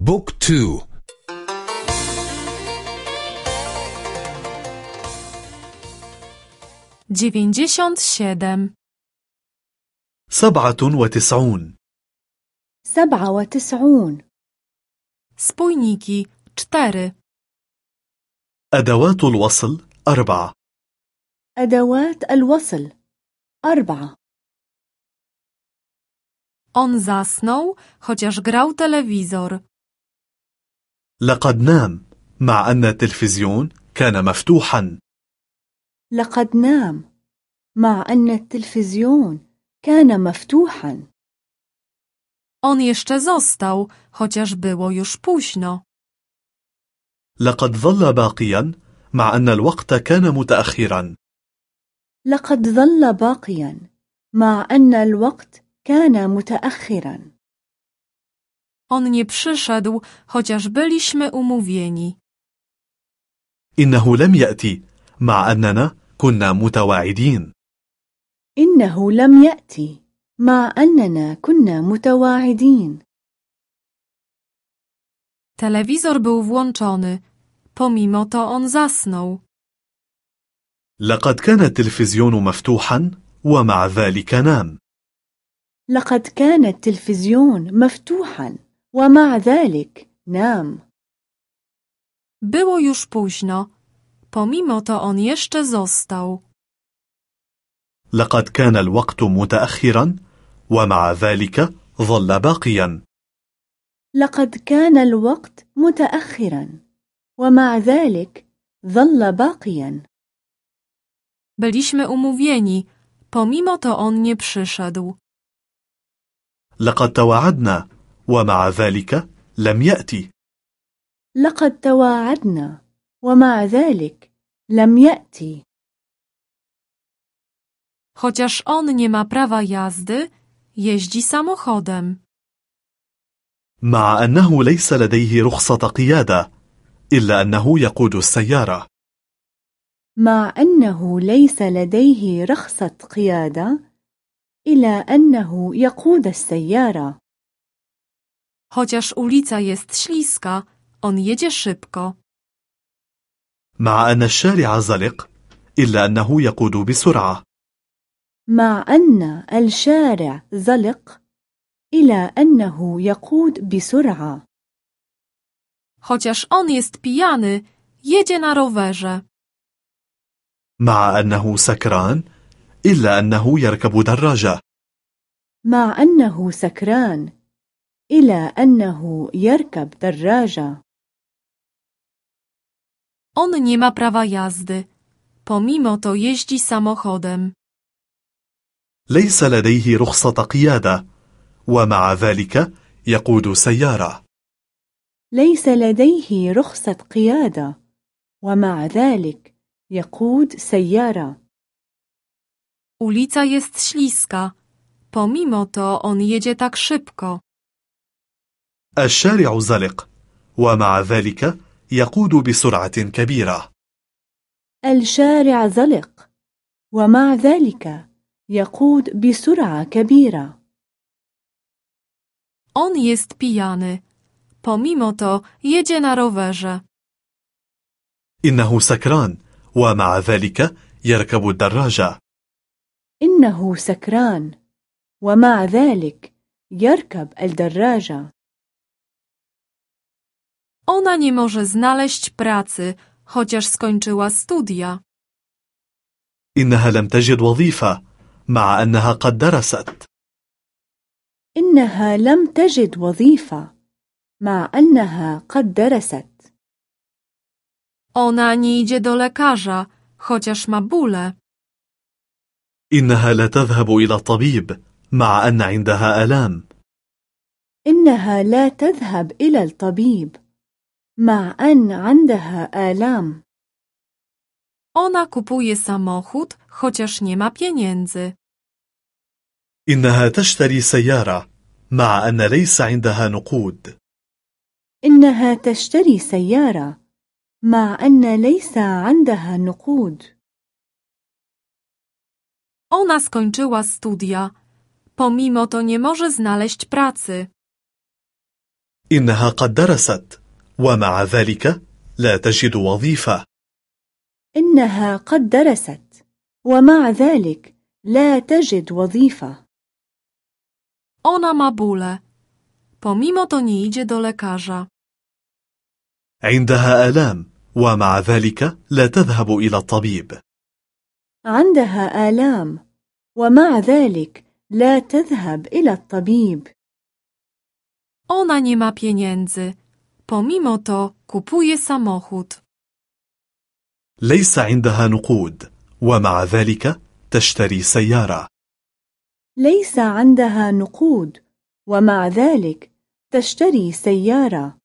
book two. dziewięćdziesiąt siedem سبعة وتسعون. سبعة وتسعون. Spójniki cztery أدوات الوصل أربعة. أدوات الوصل أربعة. On zasnął, chociaż grał telewizor. لقد نام مع أن التلفزيون كان مفتوحا. لقد نام مع أن التلفزيون كان مفتوحا. On jeszcze został, chociaż było już późno. لقد ظل باقيا مع أن الوقت كان متأخرا. لقد ظل باقيا مع أن الوقت كان متأخرا. On nie przyszedł, chociaż byliśmy umówieni. إنه لم يأتي مع أننا كنا متواعدين إنه لم يأتي مع أننا كنا متواعدين Telewizor był włączony. Pomimo to on zasnął. لقد كان التلفزيون مفتوحا ومع ذلك نام لقد كان التلفزيون مفتوحا ومع ذلك نام Było już późno. Pomimo to on jeszcze został. لقد كان الوقت متأخرا ومع ذلك ظل باقيا لقد كان الوقت متأخرا ومع ذلك ظل باقيا Byliśmy umówieni. Pomimo to on nie przyszedł. لقد تواعدنا ومع ذلك لم يأتي. لقد تواعدنا ومع ذلك لم يأتي. Chociaż on nie ma prawa jazdy, jeździ samochodem. مع أنه ليس لديه رخصة قيادة إلا أنه يقود السيارة. مع أنه ليس لديه رخصة قيادة إلى أنه يقود السيارة. Chociaż ulica jest śliska, on jedzie szybko. مع أن الشارع زلق إلا أنه يقود بسرعة مع أن الشارع زلق إلى أنه يقود بسرعة Chociaż on jest pijany, jedzie na rowerze. مع أنه سكران إلا أنه يركب دراجة مع أنه سكران إلى أنه يركب دراجة On nie ma prawa jazdy. Pomimo to jeździ samochodem. ليس لديه رخصة قيادة ومع ذلك يقود سيارة ليس لديه رخصة قيادة ومع ذلك يقود سيارة Ulica jest śliska. Pomimo to on jedzie tak szybko. الشارع زلق ومع ذلك يقود بسرعة كبيرة الشارع زلق ومع ذلك يقود بسرعة كبيرة On jest pijany. Pomimo to jedzie na rowerze. إنه سكران ومع ذلك يركب الدراجة إنه سكران ومع ذلك يركب الدراجة Ona nie może znaleźć pracy, chociaż skończyła studia. إنها لم تجد وظيفة مع أنها قد درست إنها لم تجد وظيفة مع أنها قد درست Ona nie idzie do lekarza, chociaż ma bóle. إنها لا تذهب إلى الطبيب مع أن عندها آلام إنها لا تذهب إلى الطبيب مع أن عندها آلام Ona kupuje samochód, chociaż nie ma pieniędzy. إنها تشتري سيارة مع أن ليس عندها نقود إنها تشتري سيارة مع أن ليس عندها نقود Ona skończyła studia. Pomimo to nie może znaleźć pracy. إنها قد درست ومع ذلك لا تجد وظيفة إنها قد درست ومع ذلك لا تجد وظيفة Ona ma bóle. Pomimo to nie idzie do lekarza. عندها آلام ومع ذلك لا تذهب إلى الطبيب عندها آلام ومع ذلك لا تذهب إلى الطبيب Ona nie ma pieniędzy. Pomimo to kupuje samochód. ليس عندها نقود ومع ذلك تشتري سيارة ليس عندها نقود ومع ذلك تشتري سيارة